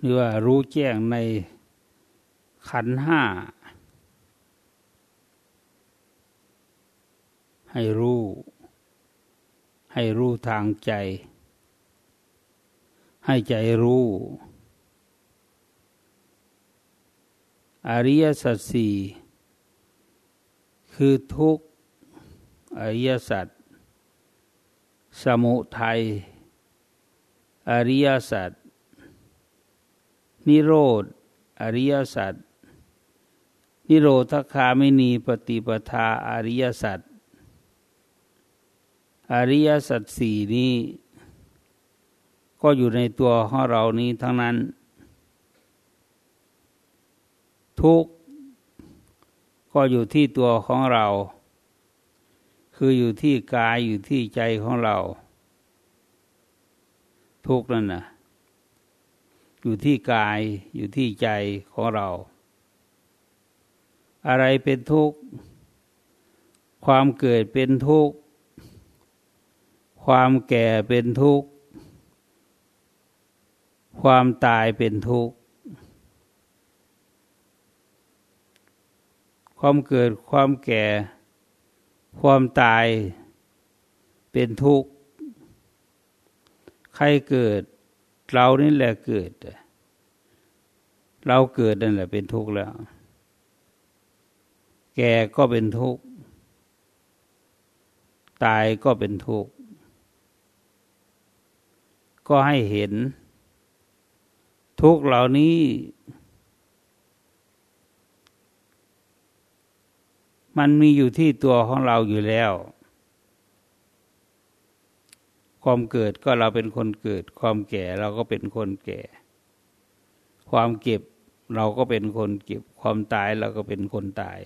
หรือว่ารู้แจ้งในขันห้า ให้รู้ ให้รู้ทางใจ ให้ใจรู้ อริยสัจสี่คือทุกอริยสัจสมุทัย อริยสัจนิโรธ อริยสัจนิโรธคาไม่นีปฏิปทาอริยสัจอริยสัจสี่นี้ ก็อยู่ในตัวของเรานี้ทั้งนั้น ทุกก็อยู่ที่ตัวของเรา คืออยู่ที่กายอยู่ที่ใจของเรา ทุกนั่นนะอยู่ที่กายอยู่ที่ใจของเรา อะไรเป็นทุกข์ ความเกิดเป็นทุกข์ ความแก่เป็นทุกข์ ความตายเป็นทุกข์ ความเกิดความแก่ ความตายเป็นทุกข์ ใครเกิด เรานี่แหละเกิด เราเกิดนั่นแหละเป็นทุกข์แล้ว แก่ก็เป็นทุกข์ ตายก็เป็นทุกข์ ก็ให้เห็น ทุกเหล่านี้มันมีอยู่ที่ตัวของเราอยู่แล้ว ความเกิดก็เราเป็นคนเกิด ความแก่เราก็เป็นคนแก่ ความเก็บเราก็เป็นคนเก็บ ความตายเราก็เป็นคนตาย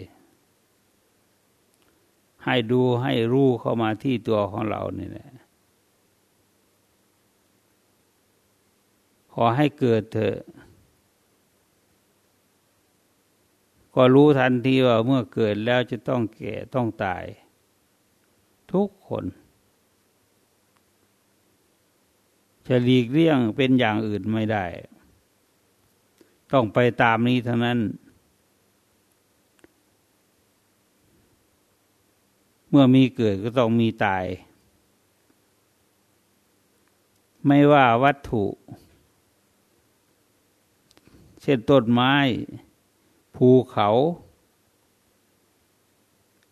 ให้ดูให้รู้เข้ามาที่ตัวของเรานี่แหละขอให้เกิดเถอะก็รู้ทันทีว่าเมื่อเกิดแล้วจะต้องแก่ต้องตาย ทุกคน จะหลีกเลี่ยงเป็นอย่างอื่นไม่ได้ ต้องไปตามนี้เท่านั้น เมื่อมีเกิดก็ต้องมีตาย ไม่ว่าวัตถุ เช่นต้นไม้ ภูเขา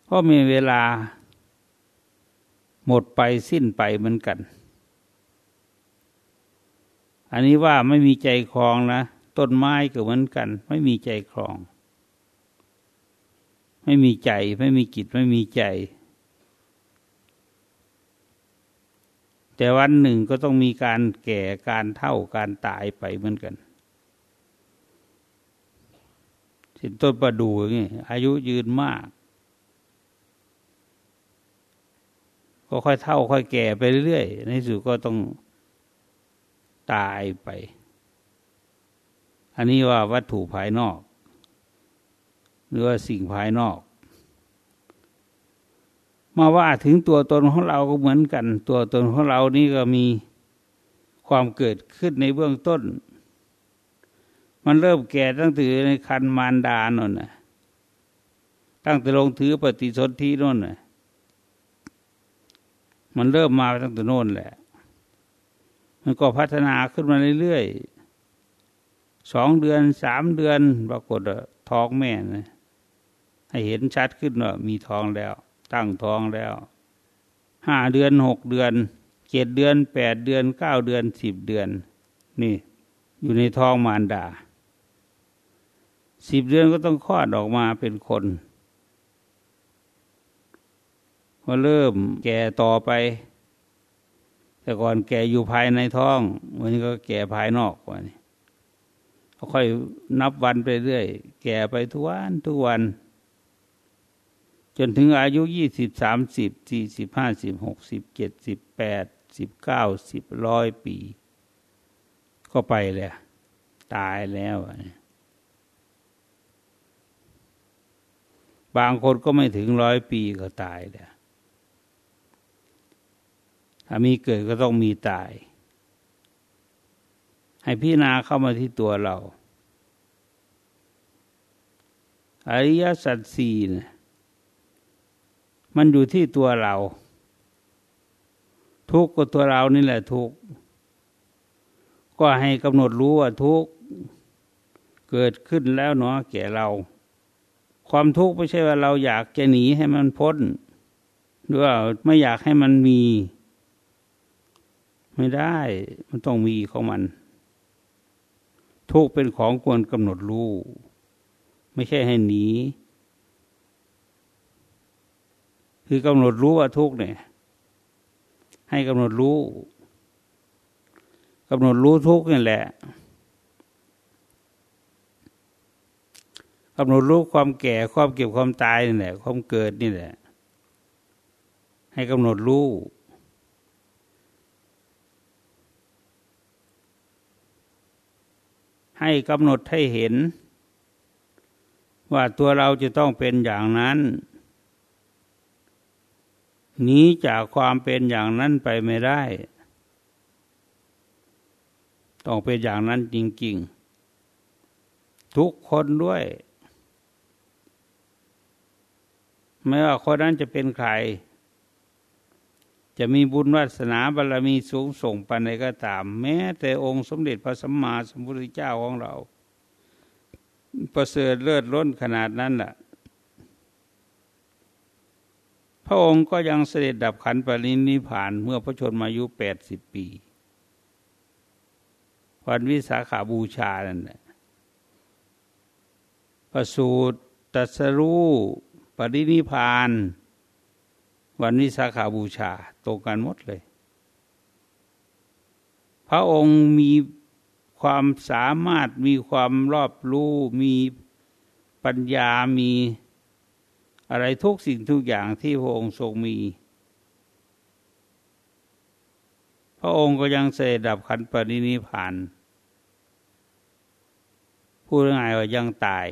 ก็มีเวลา หมดไปสิ้นไปเหมือนกัน อันนี้ว่าไม่มีใจคลองนะต้นไม้ก็เหมือนกัน ไม่มีใจคลอง ไม่มีใจไม่มีจิตไม่มีใจ แต่วันหนึ่งก็ต้องมีการแก่การเท่าการตายไปเหมือนกันเช่นต้นประดู่อย่างนี้อายุยืนมาก ก็ค่อยเท่าค่อยแก่ไปเรื่อยในสุดก็ต้อง ตายไป อันนี้ว่าวัตถุภายนอก หรือว่าสิ่งภายนอก มาว่าถึงตัวตนของเราก็เหมือนกัน ตัวตนของเรานี่ก็มีความเกิดขึ้นในเบื้องต้น มันเริ่มแก่ตั้งแต่ในคันมารดานนน่ะตั้งแต่ลงถือปฏิสนธินนน่ะมันเริ่มมาตั้งแต่โน่นแหละ มันก็พัฒนาขึ้นมาเรื่อยๆสองเดือนสามเดือนปรากฏท้องแม่นะให้เห็นชัดขึ้นว่ามีท้องแล้ว ตั้งท้องแล้วห้าเดือนหกเดือนเจ็ดเดือนแปดเดือนเก้าเดือนสิบเดือน นี่ อยู่ในท้องมารดาสิบเดือนก็ต้องคลอดออกมาเป็นคนพอเริ่มแก่ต่อไป แต่ก่อนแก่อยู่ภายในท้อง วันนี้ก็แก่ภายนอกวันนี้ค่อยนับวันไปเรื่อย แก่ไปทุกวันทุกวัน จนถึงอายุยี่สิบสามสิบสี่สิบห้าสิบหกสิบเจ็ดสิบแปดสิบเก้าสิบร้อยปี ก็ไปเลยตายแล้วบางคนก็ไม่ถึงร้อยปีก็ตายแล้ว มีเกิดก็ต้องมีตาย ให้พิจารณาเข้ามาที่ตัวเรา อริยสัจสี่เนี่ยมันอยู่ที่ตัวเรา ทุกข์ก็ตัวเรานี่แหละทุกข์ก็ให้กำหนดรู้ว่าทุกข์เกิดขึ้นแล้วเนาะแก่เรา ความทุกข์ไม่ใช่ว่าเราอยากจะหนีให้มันพ้นหรือว่าไม่อยากให้มันมี ไม่ได้มันต้องมีของมัน ทุกเป็นของควรกำหนดรู้ ไม่ใช่ให้หนี คือกำหนดรู้ว่าทุกเนี่ย ให้กำหนดรู้กำหนดรู้ทุกนี่แหละกำหนดรู้ความแก่ความเก็บความตายนี่แหละ ความเกิดนี่แหละ ให้กำหนดรู้ ให้กำหนดให้เห็น ว่าตัวเราจะต้องเป็นอย่างนั้นหนีจากความเป็นอย่างนั้นไปไม่ได้ ต้องเป็นอย่างนั้นจริง ๆ ทุกคนด้วย ไม่ว่าคนนั้นจะเป็นใคร จะมีบุญวาสนาบารรมีสูงส่งไปันก็ตาม แม้แต่องค์สมเด็จพระสัมมาสัมพุทธเจ้าของเรา ประเสริฐเลิศล้นขนาดนั้นแหละพระองค์ก็ยังเสด็จดับขันปรินิพานเมื่อพระชนมายุแปดสิบปีวันวิสาขาบูชานั่นแหละประสูตรตัสรู้ปรินิพาน วันวิสาขาบูชาตรงกันหมดเลย พระองค์มีความสามารถมีความรอบรู้ มีปัญญามีอะไรทุกสิ่งทุกอย่างที่พระองค์ทรงมี พระองค์ก็ยังเสด็ดับขันปรินิพานพูดง่ายว่ายังตาย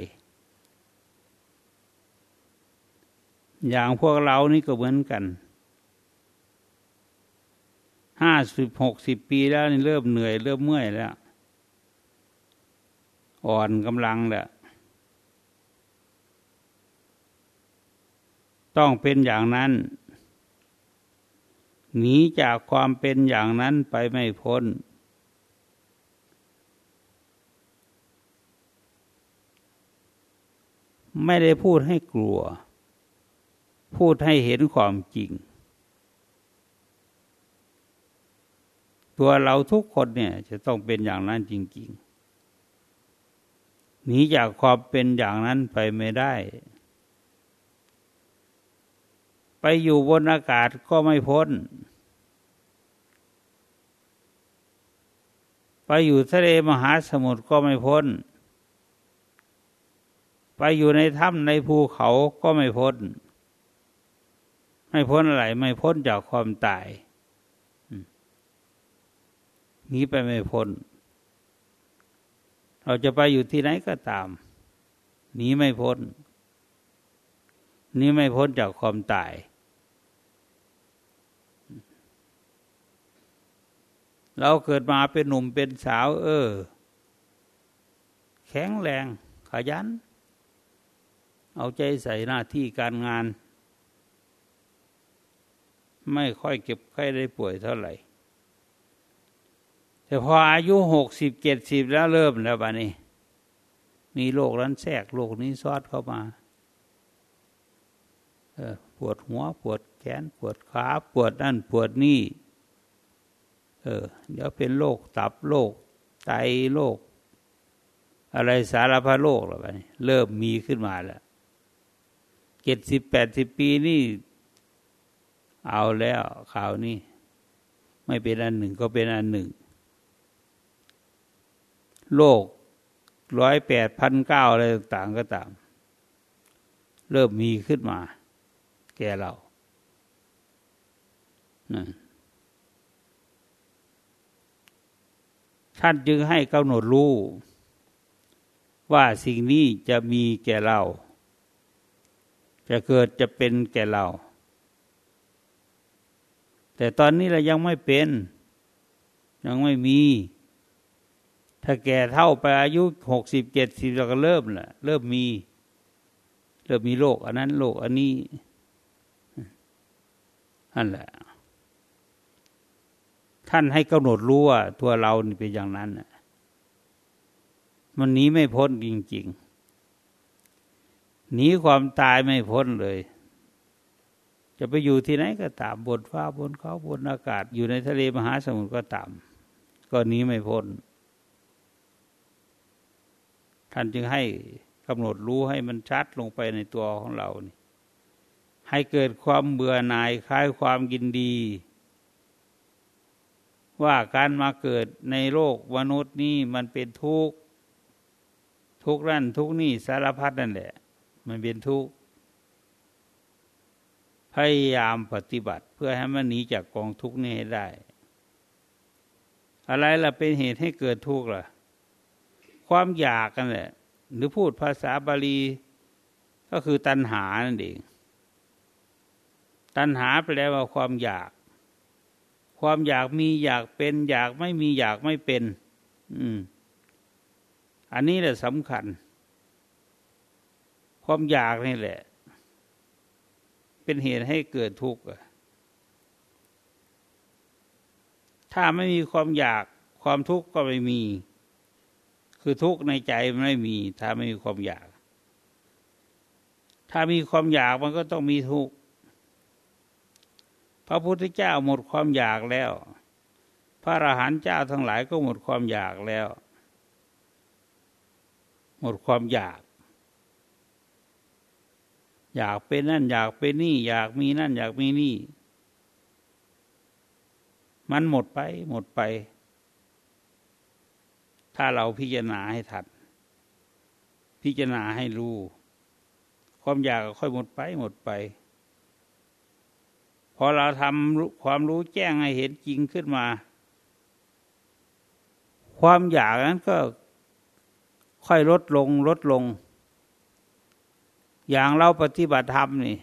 อย่างพวกเรานี่ก็เหมือนกันห้าสิบหกสิบปีแล้วนี่เริ่มเหนื่อย เริ่มเมื่อยแล้ว อ่อนกำลังแล้วต้องเป็นอย่างนั้นหนีจากความเป็นอย่างนั้นไปไม่พ้น ไม่ได้พูดให้กลัว พูดให้เห็นความจริง ตัวเราทุกคนเนี่ยจะต้องเป็นอย่างนั้นจริง ๆ หนีจากความเป็นอย่างนั้นไปไม่ได้ ไปอยู่บนอากาศก็ไม่พ้น ไปอยู่ทะเลมหาสมุทรก็ไม่พ้นไปอยู่ในถ้ำในภูเขาก็ไม่พ้น ไม่พ้นอะไร ไม่พ้นจากความตายหนีไปไม่พ้น เราจะไปอยู่ที่ไหนก็ตามหนีไม่พ้นหนีไม่พ้นจากความตาย เราเกิดมาเป็นหนุ่มเป็นสาว เออ แข็งแรง ขยัน เอาใจใส่หน้าที่การงาน ไม่ค่อยเก็บไข้ได้ป่วยเท่าไหร่ แต่พออายุหกสิบเจ็ดสิบแล้วเริ่มแล้วบ้านี้ มีโรคนั้นแทรกโรคนี้ซอดเข้ามาปวดหัวปวดแขนปวดขาปวดนั่นปวดนี่เออเดี๋ยวเป็นโรคตับโรคไตโรคอะไรสารพัดโรคแล้วไปเริ่มมีขึ้นมาแล้วเจ็ดสิบแปดสิบปีนี่ เอาแล้วข่าวนี้ ไม่เป็นอันหนึ่งก็เป็นอันหนึ่ง โลกร้อยแปดพันเก้าอะไรต่างก็ตาม เริ่มมีขึ้นมา แก่เราท่านจึงให้กำหนดรู้ว่าสิ่งนี้จะมีแก่เรา จะเกิดจะเป็นแก่เรา แต่ตอนนี้เรายังไม่เป็น ยังไม่มี ถ้าแก่เท่าไปอายุหกสิบเจ็ดสิบเราก็เริ่มแหละเริ่มมี เริ่มมีโรคอันนั้นโรคอันนี้นั่นแหละ ท่านให้กำหนดรู้ว่าตัวเรานี่เป็นอย่างนั้นมันหนีไม่พ้นจริงๆหนีความตายไม่พ้นเลย จะไปอยู่ที่ไหนก็ตามบนฟ้าบนเขาบนอากาศ อยู่ในทะเลมหาสมุทรก็ตาม ก็นี้ไม่พ้น ท่านจึงให้กำหนดรู้ให้มันชัดลงไปในตัวของเรานี่ให้เกิดความเบื่อหน่ายคลายความยินดี ว่าการมาเกิดในโลกมนุษย์นี่มันเป็นทุกข์ทุกข์นั่นทุกข์นี่สารพัดนั่นแหละ มันเป็นทุกข์ พยายามปฏิบัติ เพื่อให้มันหนีจากกองทุกข์นี้ให้ได้ อะไรล่ะเป็นเหตุให้เกิดทุกข์ล่ะ ความอยากกันแหละ หรือพูดภาษาบาลี ก็คือตัณหานั่นเอง ตัณหาแปลว่าความอยาก ความอยากมีอยากเป็น อยากไม่มีอยากไม่เป็น อืม อันนี้แหละสำคัญ ความอยากนี่แหละ เป็นเหตุให้เกิดทุกข์ถ้าไม่มีความอยากความทุกข์ก็ไม่มี คือทุกข์ในใจมันไม่มี ถ้าไม่มีความอยาก ถ้ามีความอยากมันก็ต้องมีทุกข์พระพุทธเจ้าหมดความอยากแล้ว พระอรหันต์เจ้าทั้งหลายก็หมดความอยากแล้ว หมดความอยาก อยากเป็นนั่น อยากเป็นนี่ อยากมีนั่น อยากมีนี่ มันหมดไป หมดไป ถ้าเราพิจารณาให้ทัดพิจารณาให้รู้ ความอยากก็ค่อยหมดไปหมดไป พอเราทำความรู้แจ้งให้เห็นจริงขึ้นมา ความอยากนั้นก็ค่อยลดลงลดลง อย่างเราปฏิบัติธรรมนี่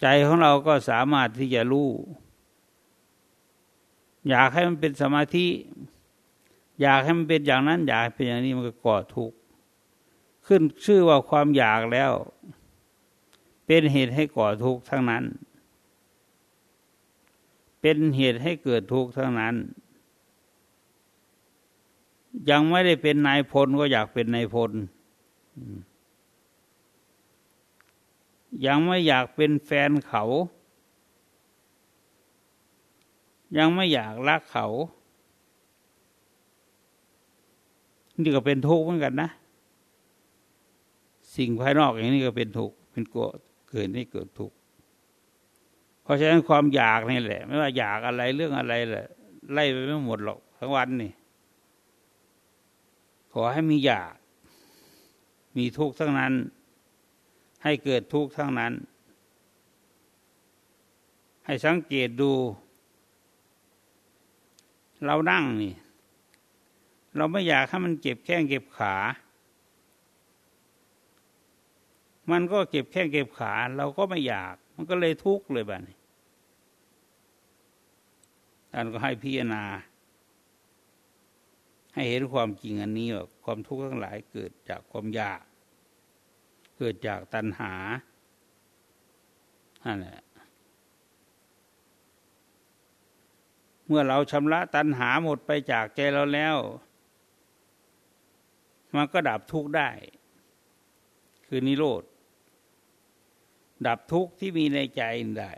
ใจของเราก็สามารถที่จะรู้ อยากให้มันเป็นสมาธิ อยากให้มันเป็นอย่างนั้น อยากเป็นอย่างนี้มันก็ก่อทุกข์ขึ้นชื่อว่าความอยากแล้ว เป็นเหตุให้ก่อทุกข์ทั้งนั้น เป็นเหตุให้เกิดทุกข์ทั้งนั้น ยังไม่ได้เป็นนายพลก็อยากเป็นนายพล ยังไม่อยากเป็นแฟนเขา ยังไม่อยากรักเขา นี่ก็เป็นทุกข์เหมือนกันนะ สิ่งภายนอกอย่างนี้ก็เป็นทุกข์เป็นกลัวเกิดให้เกิดทุกข์เพราะฉะนั้นความอยากนี่แหละ ไม่ว่าอยากอะไรเรื่องอะไรแหละไล่ไปไม่หมดหรอกทั้งวันนี่ขอให้มีอยาก มีทุกข์ทั้งนั้น ให้เกิดทุกข์ทั้งนั้น ให้สังเกตดู เรานั่งนี่ เราไม่อยากให้มันเก็บแข้งเก็บขา มันก็เก็บแข้งเก็บขา เราก็ไม่อยาก มันก็เลยทุกข์เลยบ้านี้ท่านก็ให้พิจารณา ให้เห็นความจริงอันนี้ว่าความทุกข์ทั้งหลายเกิดจากความอยาก เกิดจากตัณหานั่นแหละเมื่อเราชำระตัณหาหมดไปจากใจเราแล้ว มันก็ดับทุกข์ได้ คือนิโรธ ดับทุกข์ที่มีในใจได้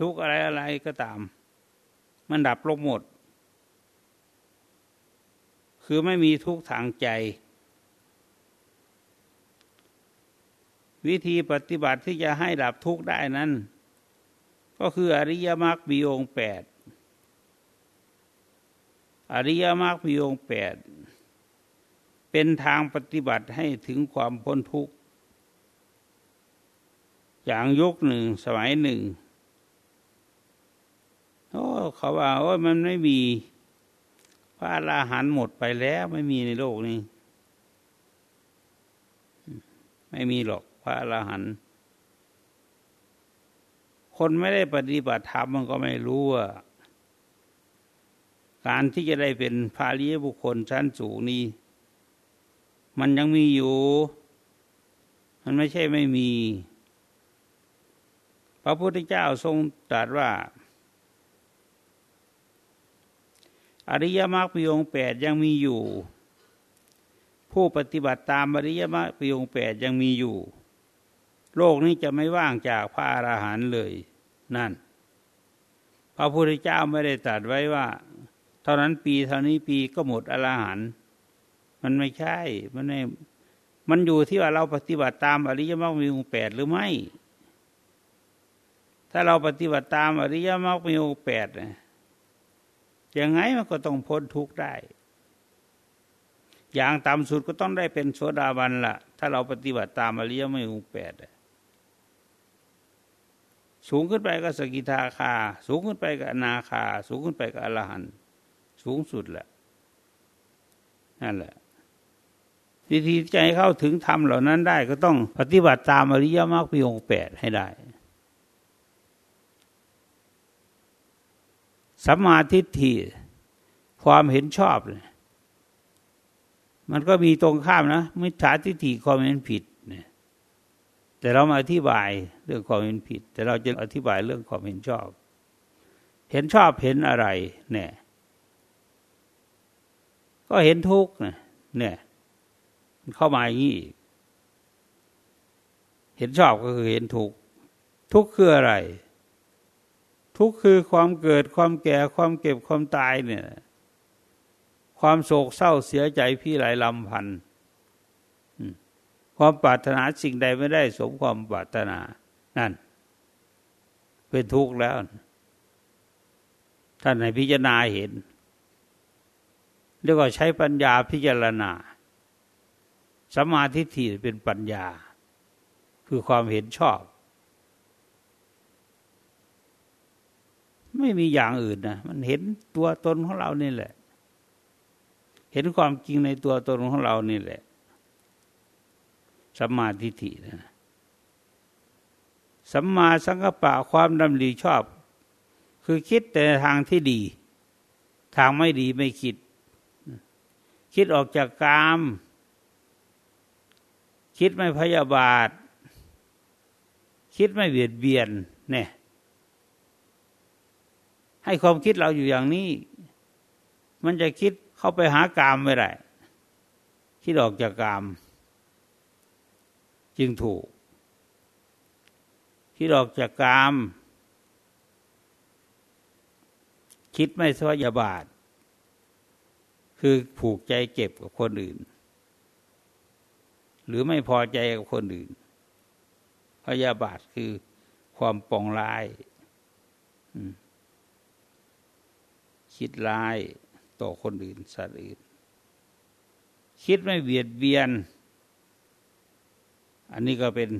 ทุกอะไรอะไรก็ตาม มันดับลงหมด คือไม่มีทุกข์ทางใจ วิธีปฏิบัติที่จะให้ดับทุกข์ได้นั้น ก็คืออริยมรรคมีองค์แปดอริยมรรคมีองค์แปดเป็นทางปฏิบัติให้ถึงความพ้นทุกข์ อย่างยุคหนึ่งสมัยหนึ่งโอ้เขาว่าโอ้ยมันไม่มี พระอราหันต์หมดไปแล้วไม่มีในโลกนี้ ไม่มีหรอกพระอราหันต์คนไม่ได้ปฏิบัติธรรมมันก็ไม่รู้ว่า การที่จะได้เป็นพาลีบุคคลชั้นสูงนี้ มันยังมีอยู่ มันไม่ใช่ไม่มี พระพุทธเจ้าทรงตรัสว่า อริยมรรคปีองแปดยังมีอยู่ ผู้ปฏิบัติตามอริยมรรคปีองแปดยังมีอยู่ โลกนี้จะไม่ว่างจากพระอราหันต์เลยนั่น พระพุทธเจ้าไม่ได้ตรัสไว้ว่า เท่านั้นปีเท่านี้ปีก็หมดอราหันต์มันไม่ใช่มันไม่มันอยู่ที่ว่าเราปฏิบัติตามอริยมรรคมีองแปดหรือไม่ ถ้าเราปฏิบัติตามอริยมรรคมีองแปดยั งไงมันก็ต้องพ้นทุกข์ได้ อย่างต่ำสุดก็ต้องได้เป็นโสดาบันละถ้าเราปฏิบัติตามอริยมรรคมีองแปดสูงขึ้นไปก็สกิทาคา สูงขึ้นไปก็นาคา สูงขึ้นไปก็อรหันต์สูงสุดแหละนั่นแหละวิธีใจเข้าถึงธรรมเหล่านั้นได้ก็ต้องปฏิบัติตามอริยมรรคปีองแปดให้ได้ สัมมาทิฏฐิความเห็นชอบเลยมันก็มีตรงข้ามนะมิจฉาทิฏฐิความเห็นผิดเนี่ยแต่เรามาอธิบายเรื่องความเห็นผิด แต่เราจะอธิบายเรื่องความเห็นชอบ เห็นชอบเห็นอะไร เนี่ย ก็เห็นทุกข์เนี่ยเข้ามาอย่างนี้เห็นชอบก็คือเห็นทุกข์ทุกข์คืออะไร ทุกข์คือความเกิดความแก่ความเก็บความตายเนี่ย ความโศกเศร้าเสียใจพี่หลายลำพันธ์ความปรารถนาสิ่งใดไม่ได้สมความปรารถนา นั่น เป็นทุกข์แล้ว ท่านให้พิจารณาเห็นเรียกว่าใช้ปัญญาพิจารณาสมาธิที่เป็นปัญญา คือความเห็นชอบ ไม่มีอย่างอื่นนะมันเห็นตัวตนของเรานี่แหละ เห็นความจริงในตัวตนของเรานี่แหละสัมมาทิฏฐินะสัมมาสังกปะความดำริชอบ คือคิดแต่ทางที่ดี ทางไม่ดีไม่คิด คิดออกจากกาม คิดไม่พยาบาท คิดไม่เบียดเบียนเนี่ย ให้ความคิดเราอยู่อย่างนี้ มันจะคิดเข้าไปหากามไม่ได้คิดออกจากกาม จึงถูก คิดออกจากกาม คิดไม่สวยาบาท คือผูกใจเก็บกับคนอื่น หรือไม่พอใจกับคนอื่นพยาบาทคือความปองร้าย คิดร้ายต่อคนอื่นสัตว์อื่น คิดไม่เบียดเบียน อันนี้ก็เป็น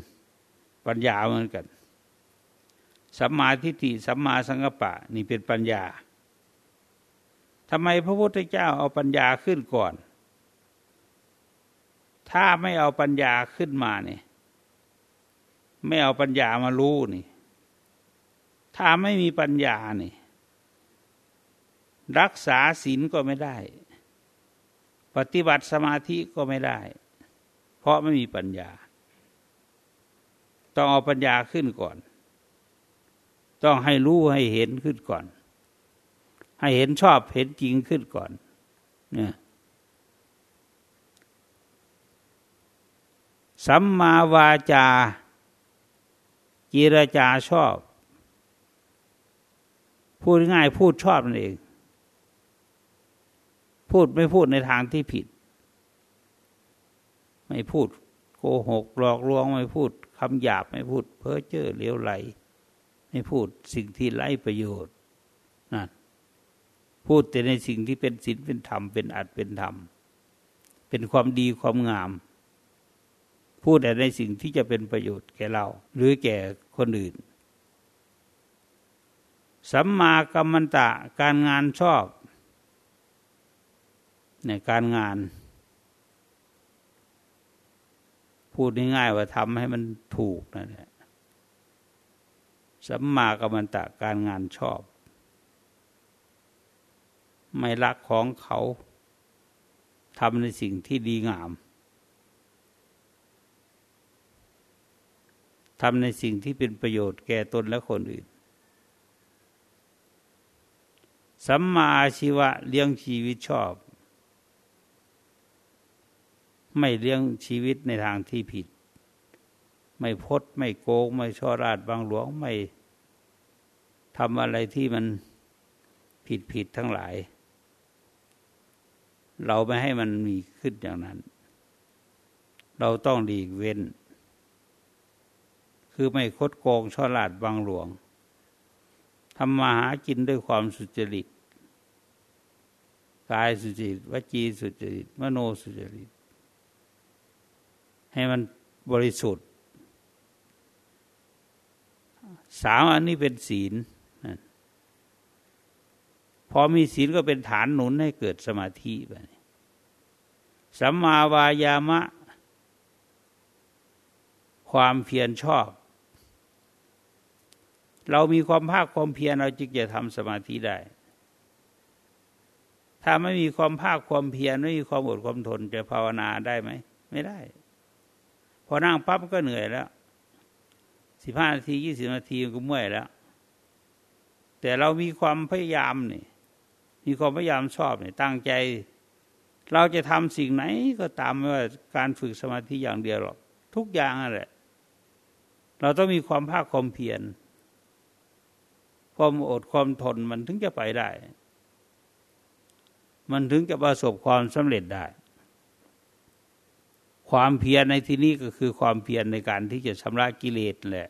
ปัญญาเหมือนกัน สัมมาทิฏฐิสัมมาสังกปะนี่เป็นปัญญาทำไมพระพุทธเจ้าเอาปัญญาขึ้นก่อน ถ้าไม่เอาปัญญาขึ้นมาเนี่ย ไม่เอาปัญญามารู้นี่ ถ้าไม่มีปัญญานี่ รักษาศีลก็ไม่ได้ ปฏิบัติสมาธิก็ไม่ได้ เพราะไม่มีปัญญา ต้องเอาปัญญาขึ้นก่อน ต้องให้รู้ให้เห็นขึ้นก่อน ให้เห็นชอบเห็นจริงขึ้นก่อน เนี่ยสัมมาวาจาจิรจาชอบ พูดง่ายพูดชอบนั่นเอง พูดไม่พูดในทางที่ผิด ไม่พูดโกหกหลอกลวงไม่พูดคำหยาบไม่พูด เพ้อเจ้อเลี้ยวไหล ไม่พูดสิ่งที่ไร้ประโยชน์นั่นพูดแต่ในสิ่งที่เป็นศีลเป็นธรรมเป็นอัตเป็นธรรม เป็นความดีความงาม พูดแต่ในสิ่งที่จะเป็นประโยชน์แก่เรา หรือแก่คนอื่น สัมมากัมมันตะการงานชอบ ในการงาน พูดง่ายๆว่าทำให้มันถูกนั่นแหละสัมมากัมมันตะการงานชอบ ไม่รักของเขาทำในสิ่งที่ดีงามทำในสิ่งที่เป็นประโยชน์แก่ตนและคนอื่น สัมมาชีวะเลี้ยงชีวิตชอบ ไม่เลี้ยงชีวิตในทางที่ผิด ไม่พดไม่โกง ไม่ช่อราดบางหลวงไม่ทำอะไรที่มันผิดผิดทั้งหลาย เราไม่ให้มันมีขึ้นอย่างนั้น เราต้องหลีกเว้น คือไม่คดโกงช่อลาดบางหลวงทำมาหากินด้วยความสุจริต กายสุจริตวจีสุจริต มโนสุจริต ให้มันบริสุทธิ์สามอันนี้เป็นศีลพอมีศีลก็เป็นฐานหนุนให้เกิดสมาธิไปสัมมาวายามะ ความเพียรชอบ เรามีความภาคความเพียรเราจึงจะทำสมาธิได้ ถ้าไม่มีความภาคความเพียรไม่มีความอดความทนจะภาวนาได้ไหม ไม่ได้ พอนั่งปั๊บก็เหนื่อยแล้วสิบห้านาทียี่สิบนาทีก็เมื่อยแล้ว แต่เรามีความพยายามนี่มีความพยายามชอบนี่ตั้งใจ เราจะทำสิ่งไหนก็ตามไม่ว่าการฝึกสมาธิอย่างเดียวหรอกทุกอย่างนั่นแหละ เราต้องมีความภาคความเพียรความอดความทนมันถึงจะไปได้ มันถึงจะประสบความสำเร็จได้ ความเพียรในที่นี้ก็คือความเพียรในการที่จะชำระกิเลสแหละ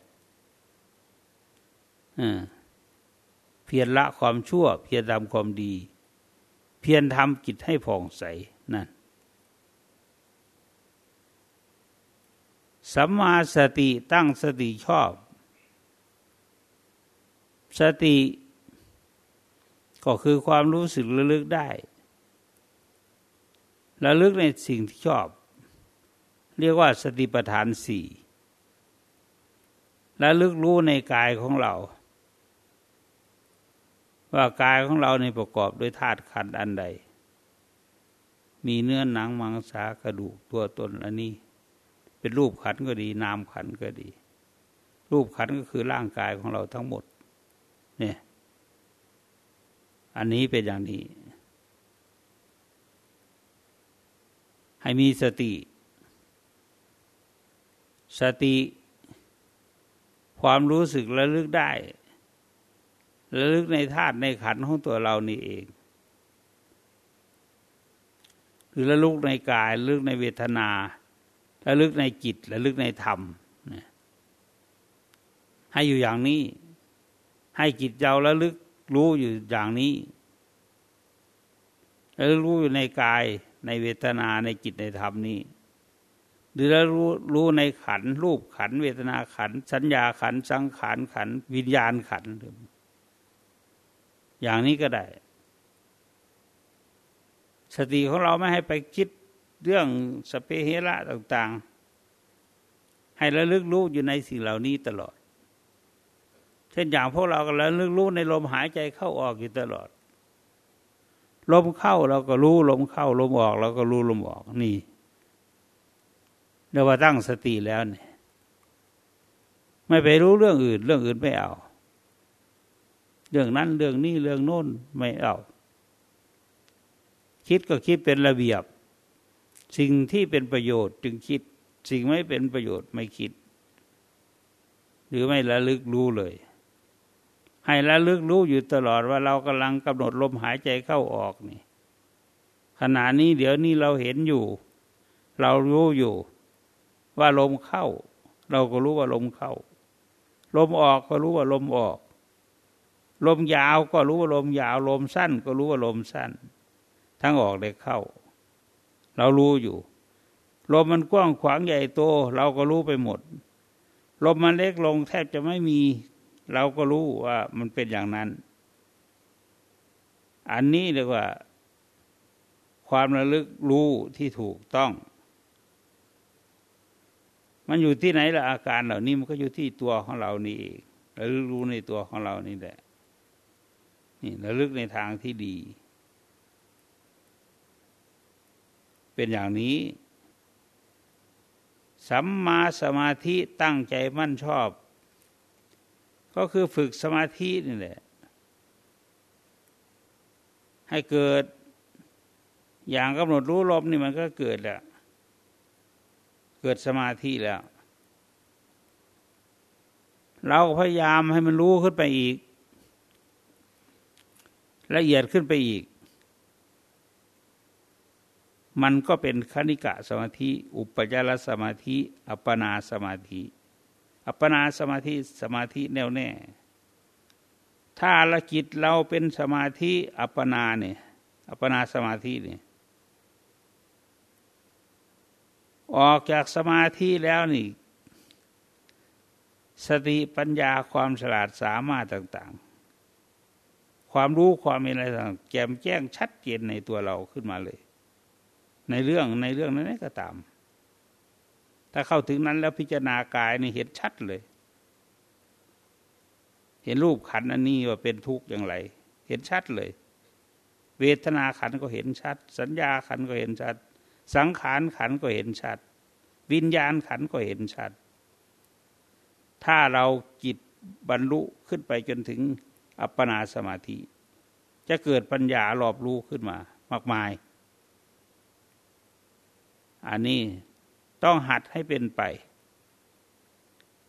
เพียรละความชั่ว เพียรทำความดี เพียรทำจิตให้ผ่องใสนั่นสัมมาสติตั้งสติชอบ สติ ก็คือความรู้สึกระลึกได้ ระลึกในสิ่งที่ชอบ เรียกว่าสติปัฏฐานสี่ระลึกรู้ในกายของเรา ว่ากายของเราในประกอบด้วยธาตุขันธ์อันใด มีเนื้อหนังมังสากระดูกตัวตนอันนี้ เป็นรูปขันก็ดี นามขันก็ดี รูปขันก็คือร่างกายของเราทั้งหมด เนี่ย อันนี้เป็นอย่างนี้ ให้มีสติ สติ ความรู้สึกระลึกได้ระลึกในธาตุในขันของตัวเรานี่เองหรือระลึกในกายระลึกในเวทนาระลึกในจิตระลึกในธรรมให้อยู่อย่างนี้ ให้จิตเราแล้วลึกรู้อยู่อย่างนี้แล้วรู้อยู่ในกายในเวทนาในจิตในธรรมนี้ หรือแล้วรู้รู้ในขันรูปขัน เวทนาขัน สัญญาขัน สังขารขัน วิญญาณขัน อย่างนี้ก็ได้ สติของเราไม่ให้ไปคิดเรื่องสเปเฮระต่าง ๆ ให้ระลึกรู้อยู่ในสิ่งเหล่านี้ตลอด เช่นอย่างพวกเราก็แล้วนึกรู้ในลมหายใจเข้าออกอยู่ตลอด ลมเข้าเราก็รู้ลมเข้าลมออกเราก็รู้ลมออกนี่ เรียกว่าตั้งสติแล้วเนี่ยไม่ไปรู้เรื่องอื่น เรื่องอื่นไม่เอา เรื่องนั้นเรื่องนี้เรื่องโน้นไม่เอาคิดก็คิดเป็นระเบียบ สิ่งที่เป็นประโยชน์จึงคิด สิ่งไม่เป็นประโยชน์ไม่คิด หรือไม่ระลึกรู้เลย ให้ระลึกรู้อยู่ตลอดว่าเรากำลังกำหนดลมหายใจเข้าออกนี่ขณะนี้เดี๋ยวนี้เราเห็นอยู่ เรารู้อยู่ ว่าลมเข้า เราก็รู้ว่าลมเข้า ลมออกก็รู้ว่าลมออก ลมยาวก็รู้ว่าลมยาว ลมสั้นก็รู้ว่าลมสั้น ทั้งออกได้เข้า เรารู้อยู่ ลมมันกว้างขวางใหญ่โต เราก็รู้ไปหมด ลมมันเล็กลงแทบจะไม่มี เราก็รู้ว่ามันเป็นอย่างนั้น อันนี้เรียกว่าความระลึกรู้ที่ถูกต้อง มันอยู่ที่ไหนละอาการเหล่านี้มันก็อยู่ที่ตัวของเรานี่เองระลึกรู้ในตัวของเรานี่แหละนี่ระลึกในทางที่ดี เป็นอย่างนี้ สัมมาสมาธิตั้งใจมั่นชอบ ก็คือฝึกสมาธินี่แหละ ให้เกิดอย่างกำหนดรู้ลมนี่มันก็เกิดแหล้ว เกิดสมาธิแล้ว เราพยายามให้มันรู้ขึ้นไปอีก ละเอียดขึ้นไปอีก มันก็เป็นคณิกะสมาธิ อุปจารสมาธิ อัปปนาสมาธิ อัปปนาสมาธิสมาธิแน่วแน่ ถ้าละจิตเราเป็นสมาธิอัปปนาเนี่ยอัปปนาสมาธิเนี่ย ออกจากสมาธิแล้วนี่ สติปัญญาความฉลาดสามารถต่าง ๆ ความรู้ความมีอะไรต่างแจ่มแจ้งชัดเจนในตัวเราขึ้นมาเลย ในเรื่องในเรื่องนั้นก็ตาม ถ้าเข้าถึงนั้นแล้วพิจารณากายนี่เห็นชัดเลย เห็นรูปขันอันนี้ว่าเป็นทุกข์อย่างไร เห็นชัดเลย เวทนาขันก็เห็นชัด สัญญาขันก็เห็นชัด สังขารขันก็เห็นชัด วิญญาณขันก็เห็นชัด ถ้าเราจิตบรรลุขึ้นไปจนถึงอัปปนาสมาธิ จะเกิดปัญญารอบรู้ขึ้นมา มากมาย อันนี้ต้องหัดให้เป็นไป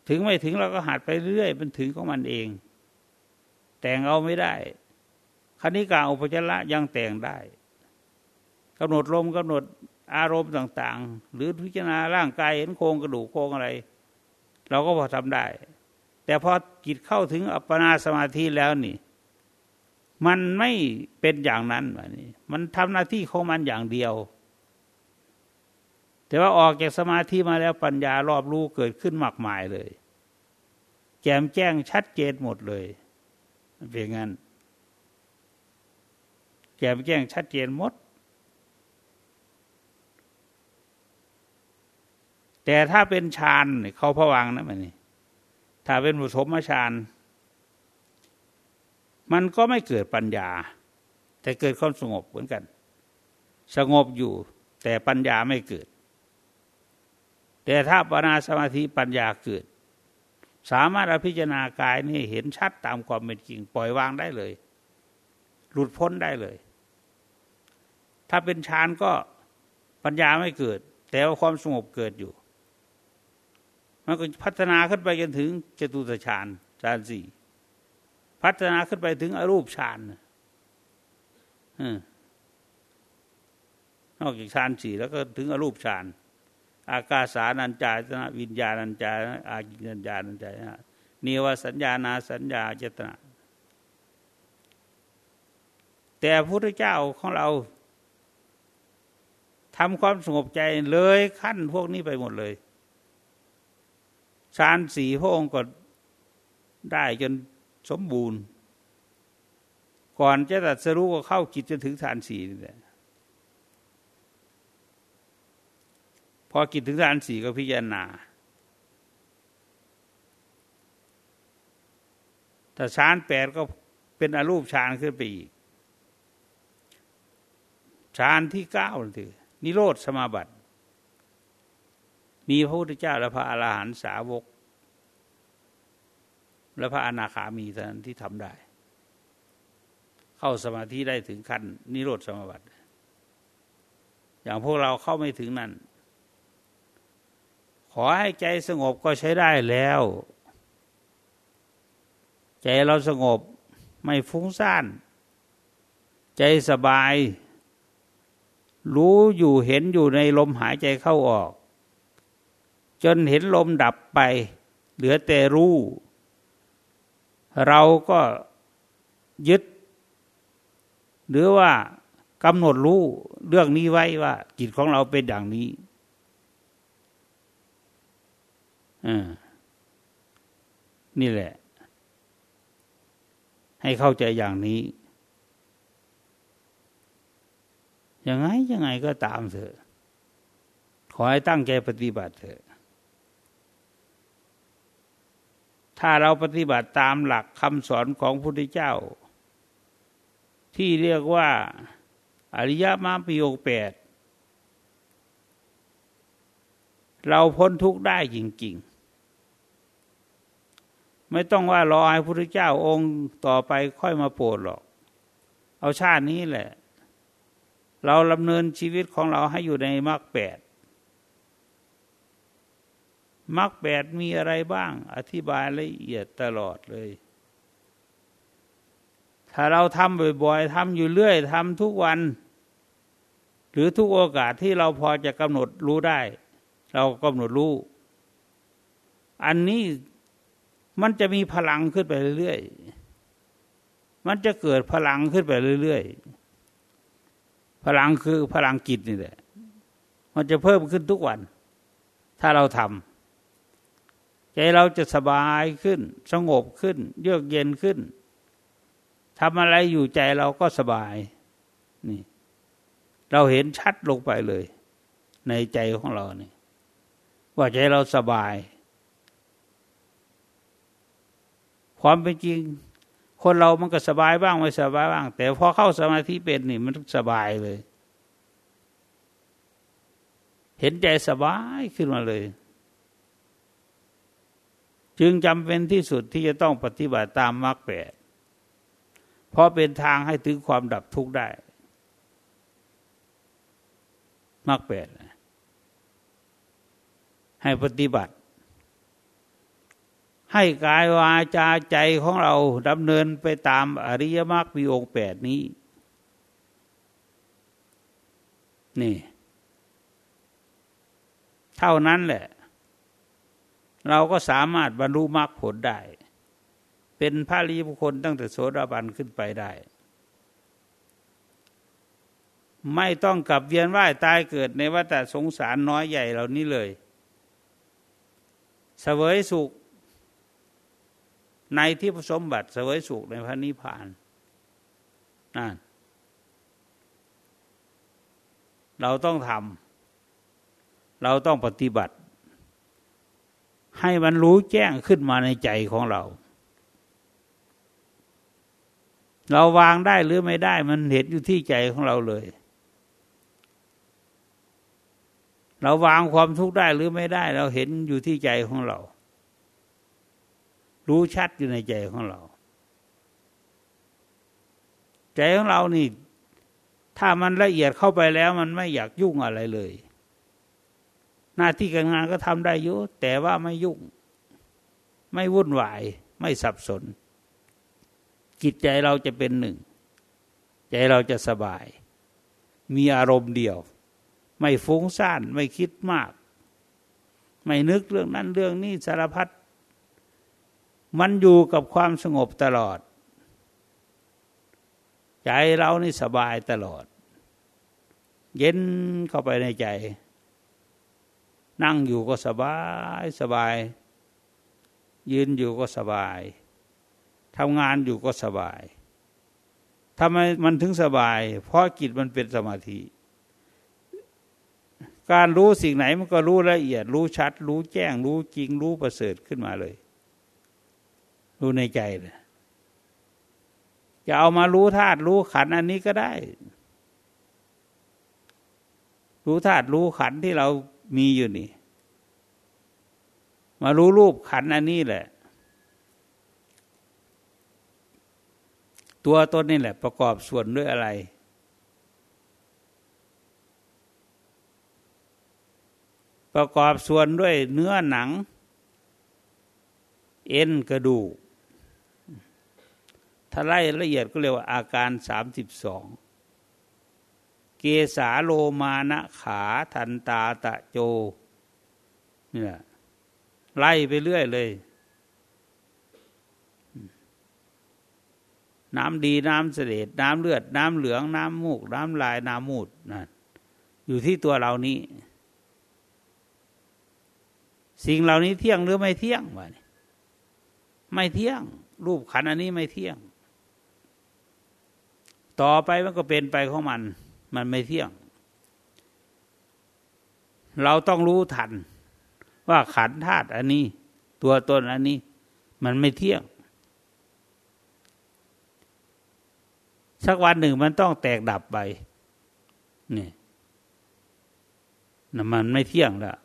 ถึงไม่ถึงเราก็หัดไปเรื่อยเป็นถึงของมันเอง แต่งเอาไม่ได้คณิกาอุปจระยังแต่งได้กำหนดลมกำหนด อารมณ์ต่างๆ หรือพิจารณาร่างกายเห็นโครงกระดูกโครงอะไร เราก็พอทำได้ แต่พอจิตเข้าถึงอัปปนาสมาธิแล้วนี่ มันไม่เป็นอย่างนั้นวนี่มันทำหน้าที่ของมันอย่างเดียว แต่ว่าออกจากสมาธิมาแล้วปัญญารอบรู้เกิดขึ้นมากมายเลย แจมแจ้งชัดเจนหมดเลยเป็นงั้นแจมแจ้งชัดเจนหมด แต่ถ้าเป็นฌานเขาพวังนะมันนี่ถ้าเป็นบุสมฌานมันก็ไม่เกิดปัญญา แต่เกิดความสงบเหมือนกัน สงบอยู่ แต่ปัญญาไม่เกิด แต่ถ้าปนาสมาธิปัญญาเกิด สามารถอภิจารณากายนี่เห็นชัดตามความเป็นจริง ปล่อยวางได้เลย หลุดพ้นได้เลย ถ้าเป็นฌานก็ปัญญาไม่เกิด แต่ว่าความสงบเกิดอยู่ มันก็พัฒนาขึ้นไปจนถึงจตุตฌานฌานสี่พัฒนาขึ้นไปถึงอรูปฌานนอกจากฌานสี่แล้วก็ถึงอรูปฌาน อากาสานัญจายนะวิญญาณัญจายอากิญญาณัญจายเนวสัญญานาสัญญาเจตนาแต่พระพุทธเจ้าของเราทำความสงบใจเลยขั้นพวกนี้ไปหมดเลย ฌานสี่พระองค์ก็ได้จนสมบูรณ์ ก่อนจะตัดสรู้ก็เข้าจิตจนถึงฌานสี่นี่แหละพอกิจถึงฌานสี่ก็พิจารณาแต่ฌานแปดก็เป็นอรูปฌานขึ้นไปอีกฌานที่เก้าถือนิโรธสมาบัติ มีพระพุทธเจ้าและพระอาหารหันตสาวก และพระอนาคามีเท่านั้นที่ทำได้ เข้าสมาธิได้ถึงขั้นนิโรธสมาบัติอย่างพวกเราเข้าไม่ถึงนั้นขอให้ใจสงบก็ใช้ได้แล้ว ใจเราสงบไม่ฟุ้งซ่าน ใจสบาย รู้อยู่เห็นอยู่ในลมหายใจเข้าออก จนเห็นลมดับไป เหลือแต่รู้ เราก็ยึด หรือว่ากำหนดรู้เรื่องนี้ไว้ว่า จิตของเราเป็นอย่างนี้นี่แหละ ให้เข้าใจอย่างนี้ ยังไงยังไงก็ตามเถอะ ขอให้ตั้งใจปฏิบัติเถอะ ถ้าเราปฏิบัติตามหลักคำสอนของพระพุทธเจ้า ที่เรียกว่า อริยมรรคปโยกแปดเราพ้นทุกข์ได้จริง ๆ ไม่ต้องว่ารอให้พระพุทธเจ้าองค์ต่อไปค่อยมาโปรดหรอก เอาชาตินี้แหละ เราดำเนินชีวิตของเราให้อยู่ในมรรคแปด มรรคแปดมีอะไรบ้าง อธิบายละเอียดตลอดเลย ถ้าเราทำบ่อยๆทำอยู่เรื่อยทำทุกวัน หรือทุกโอกาสที่เราพอจะกำหนดรู้ได้ เรากำหนดรู้ อันนี้มันจะมีพลังขึ้นไปเรื่อยๆ มันจะเกิดพลังขึ้นไปเรื่อยๆ พลังคือพลังจิตนี่แหละ มันจะเพิ่มขึ้นทุกวัน ถ้าเราทำ ใจเราจะสบายขึ้น สงบขึ้น เยือกเย็นขึ้นทำอะไรอยู่ใจเราก็สบายนี่ เราเห็นชัดลงไปเลย ในใจของเราเนี่ย ว่าใจเราสบาย ความเป็นจริง คนเรามันก็สบายบ้างไม่สบายบ้าง แต่พอเข้าสมาธิเป็นนี่มันสบายเลย เห็นใจสบายขึ้นมาเลย จึงจำเป็นที่สุดที่จะต้องปฏิบัติตามมรรคแปดเพราะเป็นทางให้ถึงความดับทุกข์ได้มรรคแปดให้ปฏิบัติ ให้กายวาจาใจของเราดำเนินไปตามอริยมรรคมีองค์แปดนี้ นี่ เท่านั้นแหละ เราก็สามารถบรรลุมรรคผลได้ เป็นพระรีบุคคลตั้งแต่โสดาบันขึ้นไปได้ ไม่ต้องกลับเวียนว่ายตายเกิดในวัฏสงสารน้อยใหญ่เหล่านี้เลยเสวยสุข ในที่ผสมบัติเสวยสุขในพระนิพพานนั่นเราต้องทำเราต้องปฏิบัติ ให้มันรู้แจ้งขึ้นมาในใจของเรา เราวางได้หรือไม่ได้มันเห็นอยู่ที่ใจของเราเลย เราวางความทุกข์ได้หรือไม่ได้ เราเห็นอยู่ที่ใจของเรา รู้ชัดอยู่ในใจของเรา ใจของเรานี่ ถ้ามันละเอียดเข้าไปแล้วมันไม่อยากยุ่งอะไรเลย หน้าที่การงานก็ทำได้อยู่แต่ว่าไม่ยุ่ง ไม่วุ่นวาย ไม่สับสน จิตใจเราจะเป็นหนึ่ง ใจเราจะสบาย มีอารมณ์เดียว ไม่ฟุ้งซ่าน ไม่คิดมาก ไม่นึกเรื่องนั้นเรื่องนี้สารพัดมันอยู่กับความสงบตลอด ใจเรานี่สบายตลอด เย็นเข้าไปในใจ นั่งอยู่ก็สบายสบาย ยืนอยู่ก็สบายทำงานอยู่ก็สบายทำไมมันถึงสบาย เพราะจิตมันเป็นสมาธิ การรู้สิ่งไหนมันก็รู้ละเอียด รู้ชัด รู้แจ้ง รู้จริง รู้ประเสริฐขึ้นมาเลย รู้ในใจเลยจะเอามารู้ธาตุรู้ขันอันนี้ก็ได้ รู้ธาตุรู้ขันที่เรา มีอยู่นี่ มารู้รูปขันอันนี้แหละ ตัวตนนี่แหละ ประกอบส่วนด้วยอะไร ประกอบส่วนด้วยเนื้อหนัง เอ็นกระดูกถ้าไล่ละเอียดก็เรียกว่าอาการสามสิบสอง เกสาโลมานะขาทันตาตะโจเนี่ยไล่ไปเรื่อยเลย น้ำดีน้ำเสด็จ น้ำเลือด น้ำเหลือง น้ำมูก น้ำลาย น้ำมูดนั่นอยู่ที่ตัวเรานี้ สิ่งเหล่านี้เที่ยงหรือไม่เที่ยงวะนี่ไม่เที่ยง รูปขันอันนี้ไม่เที่ยง ต่อไปมันก็เป็นไปของมัน มันไม่เที่ยง เราต้องรู้ทัน ว่าขันธาตุอันนี้ ตัวตนอันนี้ มันไม่เที่ยง สักวันหนึ่งมันต้องแตกดับไปนี่นะมันไม่เที่ยงละ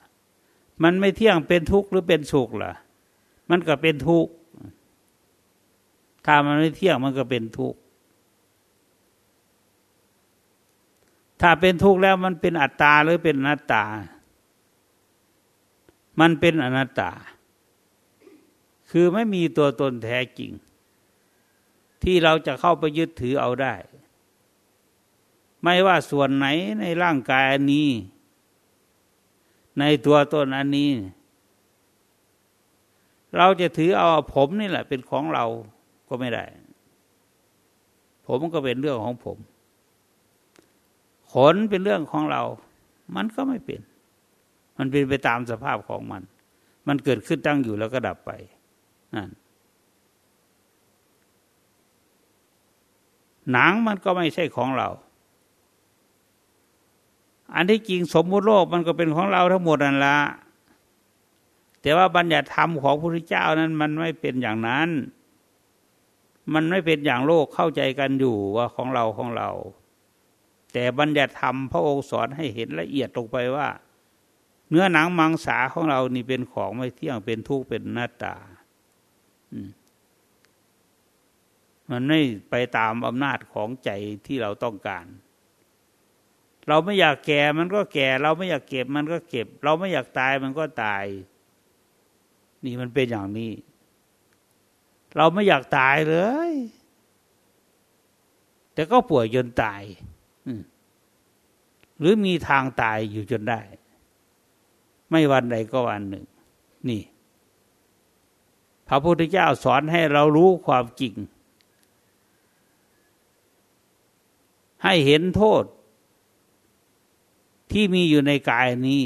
มันไม่เที่ยงเป็นทุกข์หรือเป็นสุขล่ะ มันก็เป็นทุกข์ ถ้ามันไม่เที่ยงมันก็เป็นทุกข์ ถ้าเป็นทุกข์แล้วมันเป็นอัตตาหรือเป็นอนัตตา มันเป็นอนัตตา คือไม่มีตัวตนแท้จริง ที่เราจะเข้าไปยึดถือเอาได้ ไม่ว่าส่วนไหนในร่างกายอันนี้ ในตัวตนอันนี้ เราจะถือเอาผมนี่แหละ เป็นของเราก็ไม่ได้ ผมก็เป็นเรื่องของผม ขนเป็นเรื่องของเรา มันก็ไม่เป็น มันเป็นไปตามสภาพของมัน มันเกิดขึ้นตั้งอยู่แล้วก็ดับไปนั่นหนังมันก็ไม่ใช่ของเรา อันที่จริงสมมุติโลกมันก็เป็นของเราทั้งหมดนั่นละ แต่ว่าบัญญัติธรรมของพระพุทธเจ้านั้น มันไม่เป็นอย่างนั้น มันไม่เป็นอย่างโลกเข้าใจกันอยู่ว่าของเราของเรา แต่บัญญัติธรรมพระองค์สอนให้เห็นละเอียดลงไปว่า เนื้อหนังมังสาของเรานี่เป็นของไม่เที่ยงเป็นทุกข์เป็นหน้าตามันไม่ไปตามอำนาจของใจที่เราต้องการ เราไม่อยากแก่มันก็แก่ เราไม่อยากเก็บมันก็เก็บ เราไม่อยากตายมันก็ตาย นี่มันเป็นอย่างนี้ เราไม่อยากตายเลย แต่ก็ป่วยจนตาย หรือมีทางตายอยู่จนได้ ไม่วันใดก็วันหนึ่ง นี่ พระพุทธเจ้าสอนให้เรารู้ความจริง ให้เห็นโทษ ที่มีอยู่ในกายนี้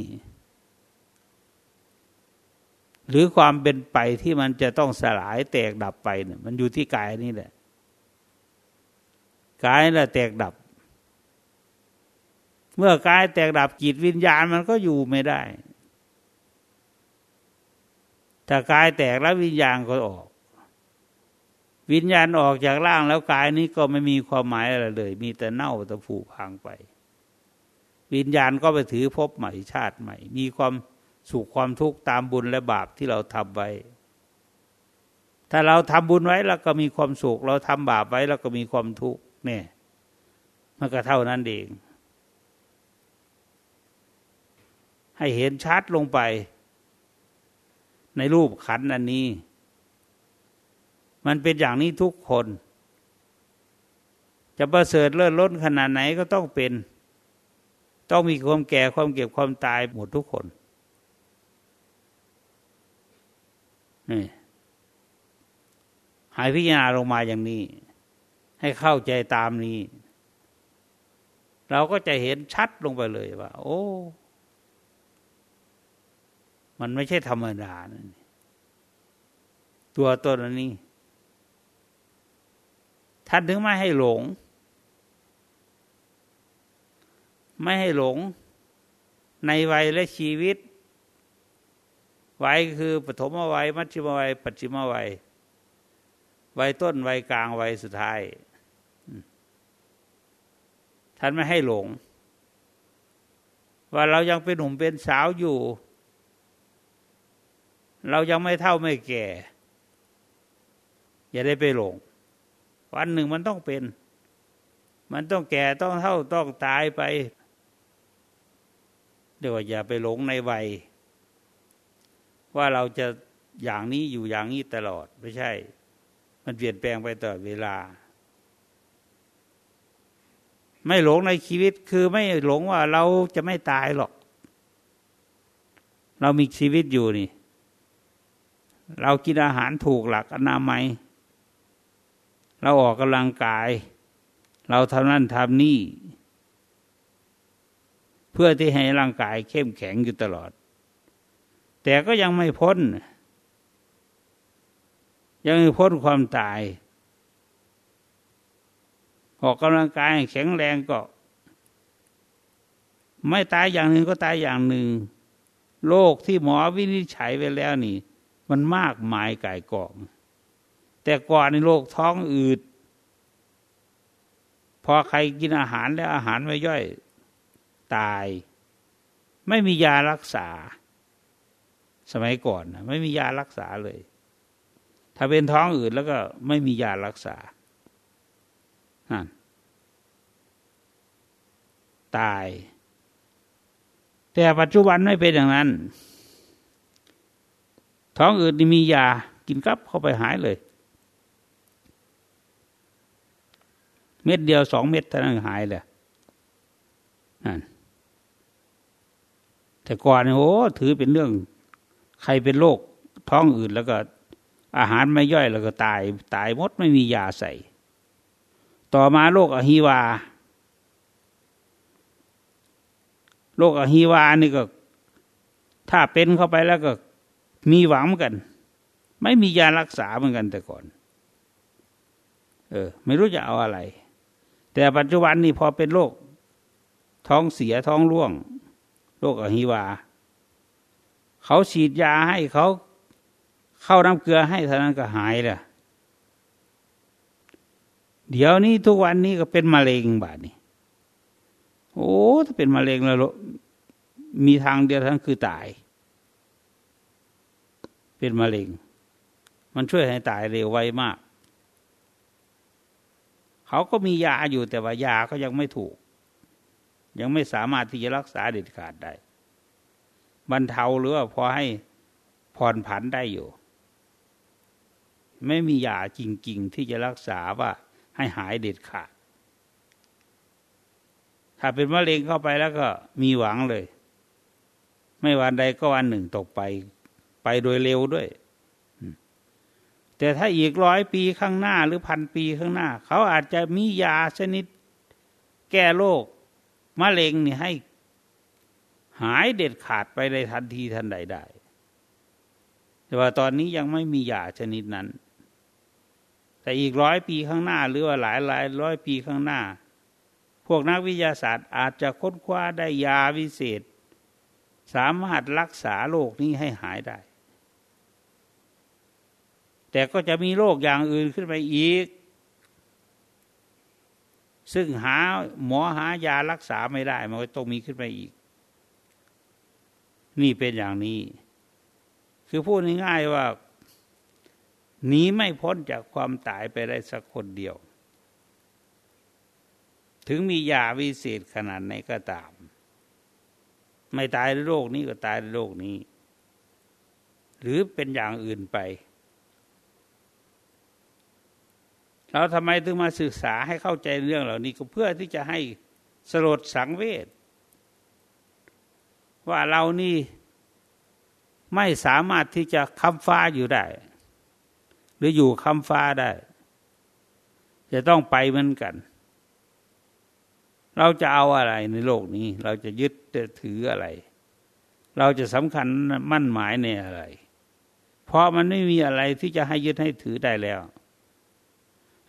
หรือความเป็นไปที่มันจะต้องสลายแตกดับไปเนี่ยมันอยู่ที่กายนี่แหละกายแหละแตกดับ เมื่อกายแตกดับจิตวิญญาณมันก็อยู่ไม่ได้ ถ้ากายแตกแล้ววิญญาณก็ออก วิญญาณออกจากร่างแล้วกายนี้ก็ไม่มีความหมายอะไรเลย มีแต่เน่าแต่ผุพังไป วิญญาณก็ไปถือพบใหม่ชาติใหม่ มีความสุขความทุกข์ตามบุญและบาปที่เราทำไว้ ถ้าเราทำบุญไว้เราก็มีความสุข เราทำบาปไว้เราก็มีความทุกข์เนี่ย มันก็เท่านั้นเอง ให้เห็นชัดลงไป ในรูปขันอันนี้ มันเป็นอย่างนี้ทุกคน จะประเสริฐเลิศล้นขนาดไหนก็ต้องเป็น ต้องมีความแก่ความเก็บความตายหมดทุกคนนี่หายพิจารณาลงมาอย่างนี้ ให้เข้าใจตามนี้ เราก็จะเห็นชัดลงไปเลยว่า โอ้ มันไม่ใช่ธรรมดานะตัวตนนี้ ท่านถึงไม่ให้หลง ไม่ให้หลง ในวัยและชีวิต วัยคือปฐมวัย มัชฌิมวัย ปัจฉิมวัย วัยต้น วัยกลาง วัยสุดท้าย ท่านไม่ให้หลง ว่าเรายังเป็นหนุ่มเป็นสาวอยู่ เรายังไม่เท่าไม่แก่ อย่าได้ไปหลง วันหนึ่งมันต้องเป็น มันต้องแก่ต้องเท่าต้องตายไปเรียวอย่าไปหลงในวัย ว่าเราจะอย่างนี้อยู่อย่างนี้ตลอด ไม่ใช่ มันเปลี่ยนแปลงไปตลอดเวลา ไม่หลงในชีวิตคือไม่หลงว่าเราจะไม่ตายหรอก เรามีชีวิตอยู่นี่ เรากินอาหารถูกหลักอนามัย เราออกกำลังกาย เราทำนั่นทำนี่ เพื่อที่ให้ร่างกายเข้มแข็งอยู่ตลอด แต่ก็ยังไม่พ้น ยังไม่พ้นความตาย ออกกำลังกายแข็งแรงก็ ไม่ตายอย่างหนึ่งก็ตายอย่างหนึ่งโรคที่หมอวินิจฉัยไปแล้วนี่ มันมากมายกายกอง แต่ก่อนในโรคท้องอืด พอใครกินอาหารแล้วอาหารไม่ย่อยตาย ไม่มียารักษา สมัยก่อนไม่มียารักษาเลย ถ้าเป็นท้องอืดแล้วก็ไม่มียารักษาตาย แต่ปัจจุบันไม่เป็นอย่างนั้น ท้องอืดนี่มียากินกับเข้าไปหายเลย เม็ดเดียวสองเม็ดเท่านั้นหายเลยนั่นแต่ก่อนโอ้ถือเป็นเรื่องใครเป็นโรคท้องอืดแล้วก็ อาหารไม่ย่อยแล้วก็ตาย ตายมดไม่มียาใส่ ต่อมาโรคอหิวาโรคอหิวานี่ก็ ถ้าเป็นเข้าไปแล้วก็ มีหวังเหมือนกัน ไม่มียารักษาเหมือนกันแต่ก่อน เออ ไม่รู้จะเอาอะไร แต่ปัจจุบันนี่พอเป็นโรคท้องเสียท้องร่วงโรคอหิวา เขาฉีดยาให้เขาเข้าน้ำเกลือให้เท่านั้นก็หายลยเดี๋ยวนี้ทุกวันนี้ก็เป็นมะเร็งบาดนี้โอ้ถ้าเป็นมะเร็งแล้วมีทางเดียวทั้งคือตาย เป็นมะเร็ง มันช่วยให้ตายเร็วไวมาก เขาก็มียาอยู่แต่ว่ายาก็ยังไม่ถูก ยังไม่สามารถที่จะรักษาเด็ดขาดได้บรรเทาหรือว่าพอให้ผ่อนผันได้อยู่ ไม่มียาจริง ๆ ที่จะรักษาว่าให้หายเด็ดขาด ถ้าเป็นมะเร็งเข้าไปแล้วก็มีหวังเลย ไม่วันใดก็วันหนึ่งตกไป ไปโดยเร็วด้วย แต่ถ้าอีกร้อยปีข้างหน้าหรือพันปีข้างหน้า เขาอาจจะมียาชนิดแก้โรคมะเร็งนี่ให้ หายเด็ดขาดไปในทันทีทันใดได้ แต่ว่าตอนนี้ยังไม่มียาชนิดนั้น แต่อีกร้อยปีข้างหน้า หรือว่าหลายหลายร้อยปีข้างหน้า พวกนักวิทยาศาสตร์อาจจะค้นคว้าได้ยาวิเศษ สามารถรักษาโรคนี้ให้หายได้ แต่ก็จะมีโรคอย่างอื่นขึ้นไปอีก ซึ่งหาหมอหายารักษาไม่ได้ มันก็ต้องมีขึ้นไปอีก นี่เป็นอย่างนี้ คือพูดง่ายๆว่าหนีไม่พ้นจากความตายไปได้สักคนเดียว ถึงมียาวิเศษขนาดไหนก็ตาม ไม่ตายในโรคนี้ก็ตายในโรคนี้ หรือเป็นอย่างอื่นไป เราทำไมถึงมาศึกษาให้เข้าใจเรื่องเหล่านี้ก็เพื่อที่จะให้สลดสังเวชว่าเรานี่ไม่สามารถที่จะคำฟ้าอยู่ได้ หรืออยู่คำฟ้าได้ จะต้องไปเหมือนกัน เราจะเอาอะไรในโลกนี้ เราจะยึดจะถืออะไร เราจะสำคัญมั่นหมายในอะไร เพราะมันไม่มีอะไรที่จะให้ยึดให้ถือได้แล้ว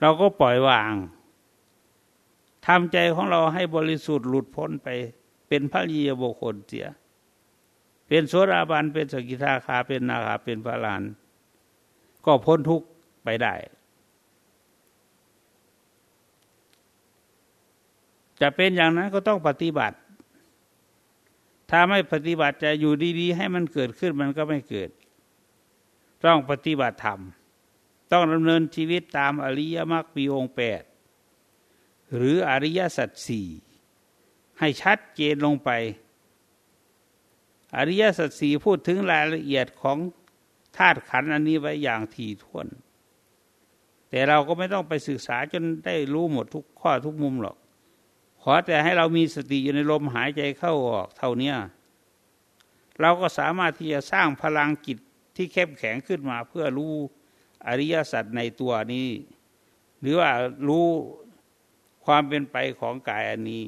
เราก็ปล่อยวางทำใจของเราให้บริสุทธิ์หลุดพ้นไป เป็นพระยียบุคคลเสีย เป็นโสดาบันเป็นสกิทาคาเป็นนาคาเป็นพระลาน ก็พ้นทุกข์ไปได้ จะเป็นอย่างนั้นก็ต้องปฏิบัติ ถ้าไม่ปฏิบัติจะอยู่ดีๆ ให้มันเกิดขึ้นมันก็ไม่เกิด ต้องปฏิบัติธรรม ต้องดำเนินชีวิตตามอริยมรรคปีองแปดหรืออริยสัจสี่ให้ชัดเจนลงไป อริยสัจสี่พูดถึงรายละเอียดของธาตุขันธ์อันนี้ไว้อย่างถี่ถ้วน แต่เราก็ไม่ต้องไปศึกษาจนได้รู้หมดทุกข้อทุกมุมหรอก ขอแต่ให้เรามีสติอยู่ในลมหายใจเข้าออกเท่านี้เราก็สามารถที่จะสร้างพลังจิตที่เข้มแข็งขึ้นมาเพื่อรู้ อริยสัจในตัวนี้ หรือว่ารู้ความเป็นไปของกายอันนี้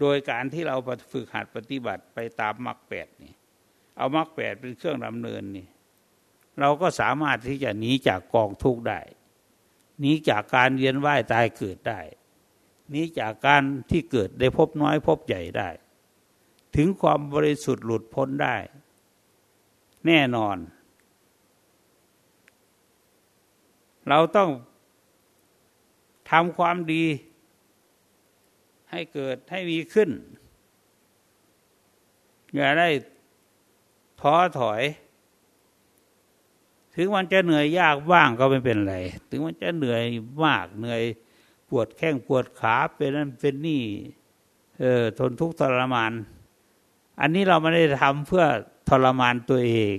โดยการที่เราฝึกหัดปฏิบัติไปตามมรรคแปดนี่เอามรรคแปดเป็นเครื่องดำเนินนี่เราก็สามารถที่จะหนีจากกองทุกข์ได้หนีจากการเวียนว่ายตายเกิดได้หนีจากการที่เกิดได้พบน้อยพบใหญ่ได้ ถึงความบริสุทธิ์หลุดพ้นได้ แน่นอน เราต้องทำความดี ให้เกิดให้มีขึ้น อย่าได้ท้อถอย ถึงมันจะเหนื่อยยากบ้างก็ไม่เป็นไร ถึงมันจะเหนื่อยมากเหนื่อยปวดแข้งปวดขาเป็นนั่นเป็นนี่เออทนทุกข์ทรมาน อันนี้เราไม่ได้ทำเพื่อทรมานตัวเอง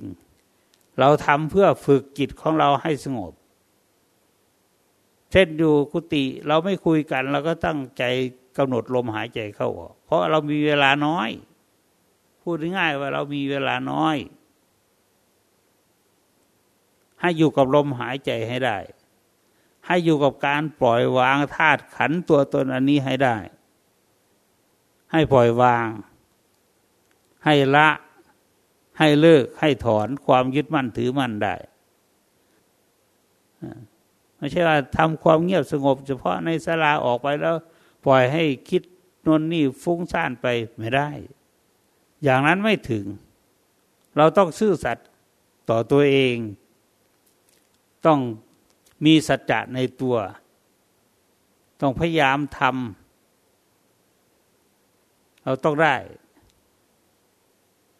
เราทำเพื่อฝึกจิตของเราให้สงบ ช่นอยู่กุฏิเราไม่คุยกันเราก็ตั้งใจกำหนดลมหายใจเข้าออก เพราะเรามีเวลาน้อย พูดง่ายว่าเรามีเวลาน้อย ให้อยู่กับลมหายใจให้ได้ ให้อยู่กับการปล่อยวางธาตุขันตัวตนอันนี้ให้ได้ ให้ปล่อยวาง ให้ละ ให้เลิกให้ถอนความยึดมั่นถือมั่นได้ ไม่ใช่ว่าทำความเงียบสงบ เฉพาะในสลาออกไปแล้ว ปล่อยให้คิดนนนี่ฟุ้งซ่านไปไม่ได้ อย่างนั้นไม่ถึง เราต้องซื่อสัตย์ต่อตัวเอง ต้องมีสัจจะในตัว ต้องพยายามทำเราต้องได้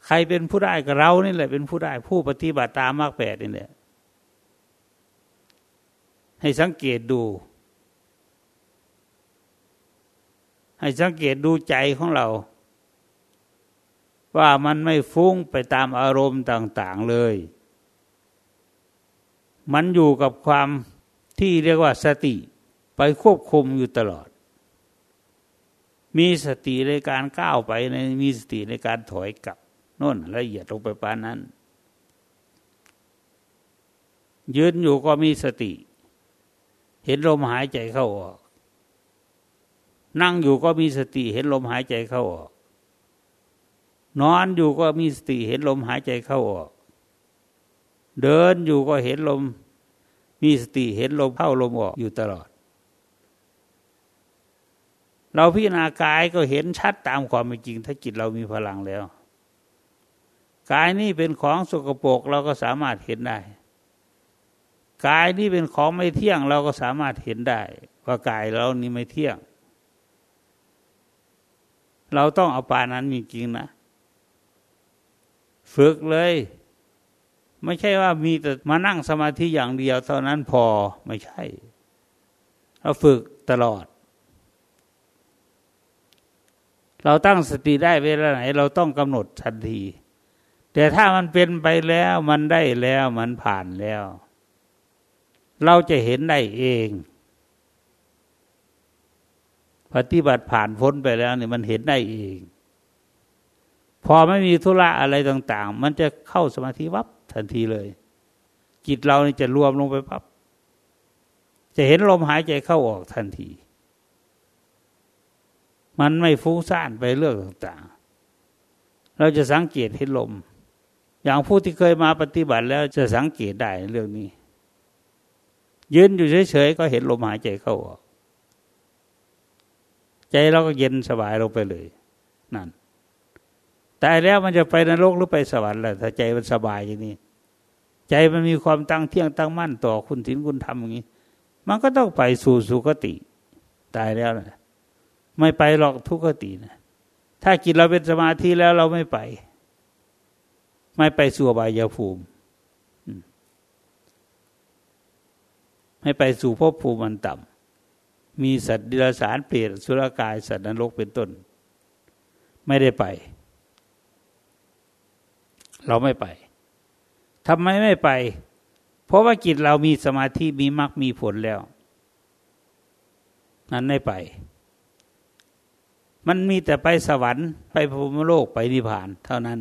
ใครเป็นผู้ได้กับเรานี่แหละเป็นผู้ได้ผู้ปฏิบัติตามมากแปดนี่แหละ ให้สังเกตดู ให้สังเกตดูใจของเรา ว่ามันไม่ฟุ้งไปตามอารมณ์ต่าง ๆเลย มันอยู่กับความที่เรียกว่าสติไปควบคุมอยู่ตลอด มีสติในการก้าวไปในมีสติในการถอยกลับน่นละเอียดลงไปปานนั้นยืนอยู่ก็มีสติ เห็นลมหายใจเข้าออก นั่งอยู่ก็มีสติเห็นลมหายใจเข้าออก นอนอยู่ก็มีสติเห็นลมหายใจเข้าออก เดินอยู่ก็เห็นลม มีสติเห็นลมเข้าลมออกอยู่ตลอด เราพิจารณากายก็เห็นชัดตามความเป็นจริง ถ้าจิตเรามีพลังแล้วกายนี่เป็นของสกปรกเราก็สามารถเห็นได้ กายนี่เป็นของไม่เที่ยง เราก็สามารถเห็นได้ ว่ากายเรานี่ไม่เที่ยง เราต้องเอาปานั้นจริงๆนะ ฝึกเลย ไม่ใช่ว่ามีแต่มานั่งสมาธิอย่างเดียวเท่านั้นพอไม่ใช่ เราฝึกตลอด เราตั้งสติได้เวลาไหน เราต้องกำหนดทันที แต่ถ้ามันเป็นไปแล้วมันได้แล้วมันผ่านแล้ว เราจะเห็นได้เอง ปฏิบัติผ่านพ้นไปแล้วเนี่ยมันเห็นได้เอง พอไม่มีธุระอะไรต่าง ๆ มันจะเข้าสมาธิวับทันทีเลย จิตเรานี่จะรวมลงไปปับ๊บจะเห็นลมหายใจเข้าออกทันที มันไม่ฟุ้งซ่านไปเรื่องต่าง ๆ เราจะสังเกตเห็นลม อย่างผู้ที่เคยมาปฏิบัติแล้วจะสังเกตได้เรื่องนี้ ยืนอยู่เฉยๆก็เห็นลมหายใจเข้าออก ใจเราก็เย็นสบายลงไปเลย นั่นตายแล้วมันจะไปนรกหรือไปสวรรค์ล่ะถ้าใจมันสบายอย่างนี้ ใจมันมีความตั้งเที่ยงตั้งมั่นต่อคุณศีลคุณธรรมอย่างนี้ มันก็ต้องไปสู่สุคติ ตายแล้วนะไม่ไปหรอกทุกขตินะถ้าจิตเราเป็นสมาธิแล้วเราไม่ไป ไม่ไปสู่บายภูมิ ไม่ไปสู่ภพภูมิมันต่ำมีสัตว์ดิลสารเปลี่ยนสุรกายสัตว์นรกเป็นต้น ไม่ได้ไป เราไม่ไปทำไมไม่ไป เพราะว่าจิตเรามีสมาธิมีมรรคมีผลแล้ว นั้นไม่ไป มันมีแต่ไปสวรรค์ไปพรมโลกไปนิพพาน เท่านั้น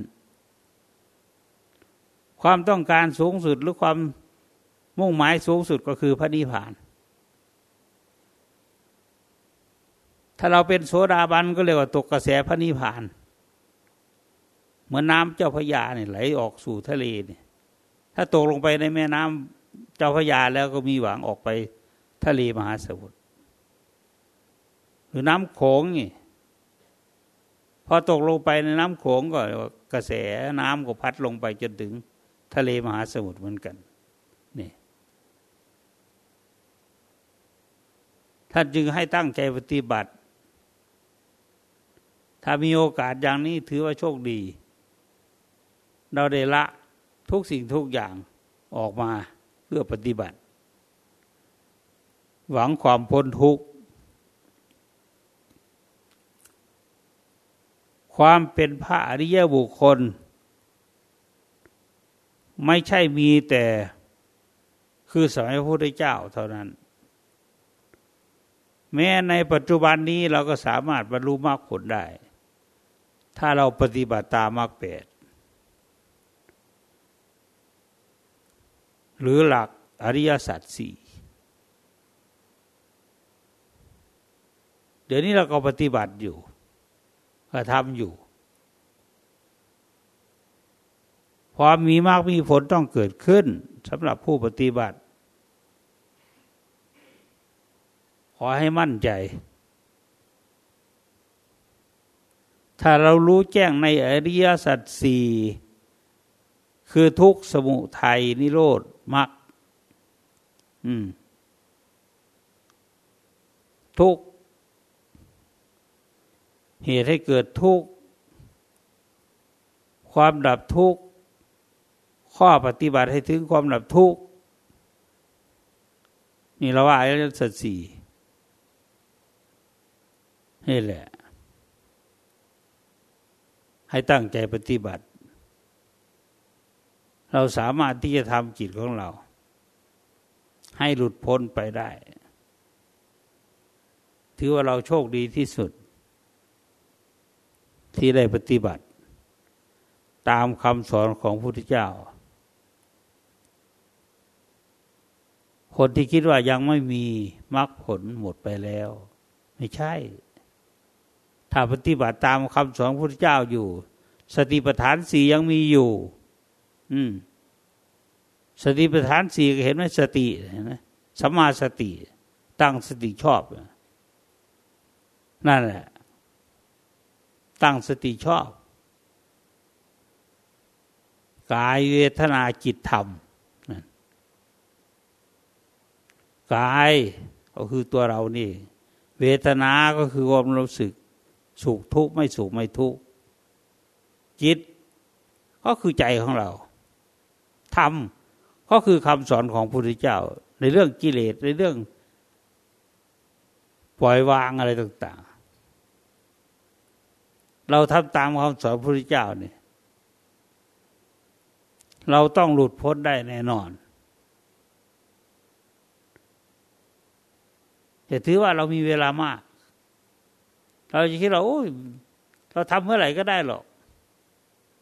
ความต้องการสูงสุดหรือความ มุ่งหมายสูงสุดก็คือพระนิพพาน ถ้าเราเป็นโสดาบันก็เรียกว่าตกกระแสพระนิพพาน เหมือนน้ำเจ้าพระยาเนี่ยไหลออกสู่ทะเลเนี่ย ถ้าตกลงไปในแม่น้ำเจ้าพระยาแล้วก็มีหวังออกไปทะเลมหาสมุทรหรือน้ำโขงนี่พอตกลงไปในน้ำโขงก็กระแสน้ำก็พัดลงไปจนถึงทะเลมหาสมุทรเหมือนกัน ท่านจึงให้ตั้งใจปฏิบัติ ถ้ามีโอกาสอย่างนี้ถือว่าโชคดี เราได้ละทุกสิ่งทุกอย่างออกมาเพื่อปฏิบัติ หวังความพ้นทุกข์ความเป็นพระอริยบุคคล ไม่ใช่มีแต่คือสมัยพระพุทธเจ้าเท่านั้น แม้ในปัจจุบันนี้เราก็สามารถบรรลุมรรคผลได้ ถ้าเราปฏิบัติตามมรรคแปดหรือหลักอริยสัจสี่เดี๋ยวนี้เราก็ปฏิบัติอยู่ก็ทำอยู่ความมีมากมีผลต้องเกิดขึ้นสำหรับผู้ปฏิบัติ ข อให้มั่นใจ ถ้าเรารู้แจ้งในอริยสัจสี่คือทุกสมุทัยนิโรธมรรคทุกเหตุให้เกิดทุกความดับทุกข้อปฏิบัติให้ถึงความดับทุกนี่เราว่าอริยสัจสี่ นี่แหละ ให้ตั้งใจปฏิบัติ เราสามารถที่จะทำจิตของเรา ให้หลุดพ้นไปได้ ถือว่าเราโชคดีที่สุด ที่ได้ปฏิบัติ ตามคำสอนของพระพุทธเจ้าคนที่คิดว่ายังไม่มีมรรคผลหมดไปแล้ว ไม่ใช่ ถ้าปฏิบัติตามคำสอนพระพุทธเจ้าอยู่ สติปัฏฐานสี่ยังมีอยู่ อืม สติปัฏฐานสี่เห็นไหมสติเห็นไหมสัมมาสติ ตั้งสติชอบ นั่นแหละ ตั้งสติชอบ กายเวทนาจิตธรรมกายก็คือตัวเรานี่ เวทนาก็คือความรู้สึก สุขทุกข์ไม่สุขไม่ทุกข์จิต ก็คือใจของเราธรรมก็คือคำสอนของพระพุทธเจ้า ในเรื่องกิเลสในเรื่องปล่อยวางอะไรต่าง ๆ เราทำตามคำสอนพระพุทธเจ้าเนี่ยเราต้องหลุดพ้นได้แน่นอนแต่ถือว่าเรามีเวลามาก เราจะคิดเราโอ้ยเราทำเมื่อไหร่ก็ได้หรอก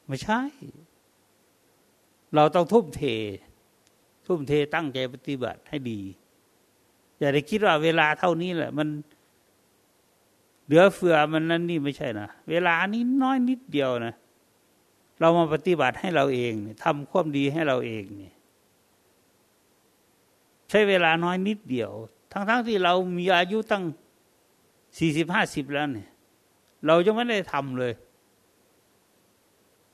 ไม่ใช่ เราต้องทุ่มเท ทุ่มเทตั้งใจปฏิบัติให้ดี อย่าได้คิดว่าเวลาเท่านี้แหละ มันเหลือเฟือมันนั่นนี่ไม่ใช่นะ เวลานี้น้อยนิดเดียวนะเรามาปฏิบัติให้เราเองทำความดีให้เราเองเนี่ยใช้เวลาน้อยนิดเดียว ทั้งๆทที่เรามีอายุตั้ง สี่สิบห้าสิบแล้วเนี่ย เราจะไม่ได้ทำเลย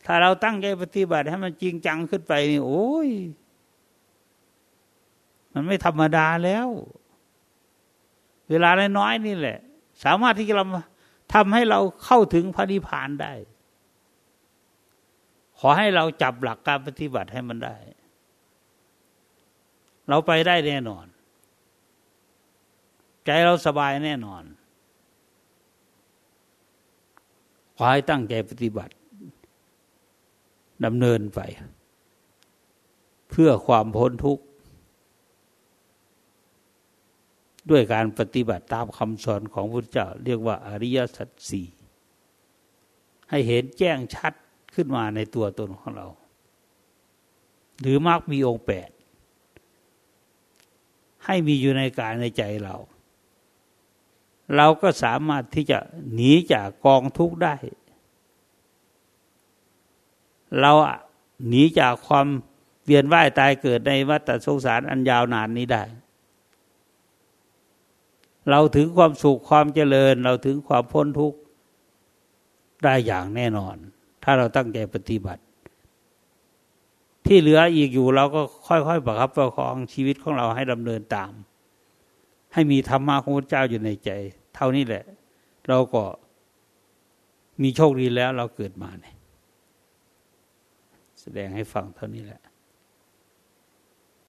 ถ้าเราตั้งใจปฏิบัติให้มันจริงจังขึ้นไปนี่โอ้ย มันไม่ธรรมดาแล้ว เวลาน้อยนี่แหละ สามารถที่จะทำให้เราเข้าถึงพระนิพพานได้ ขอให้เราจับหลักการปฏิบัติให้มันได้ เราไปได้แน่นอน ใจเราสบายแน่นอน ขอให้ตั้งใจปฏิบัติดำเนินไป เพื่อความพ้นทุกข์ ด้วยการปฏิบัติตามคำสอนของพระพุทธเจ้า เรียกว่าอริยสัจสี่ให้เห็นแจ้งชัดขึ้นมาในตัวตนของเรา หรือมากมีองค์แปดให้มีอยู่ในกายในใจเรา เราก็สามารถที่จะหนีจากกองทุกข์ได้ เราหนีจากความเวียนว่ายตายเกิดในวัฏสงสารอันยาวนานนี้ได้ เราถึงความสุขความเจริญ เราถึงความพ้นทุกข์ได้อย่างแน่นอน ถ้าเราตั้งใจปฏิบัติ ที่เหลืออีกอยู่เราก็ค่อยๆประคับประคองชีวิตของเราให้ดำเนินตาม ให้มีธรรมะของพระเจ้าอยู่ในใจ เท่านี้แหละ เราก็มีโชคดีแล้วเราเกิดมาเนี่ย แสดงให้ฟังเท่านี้แหละ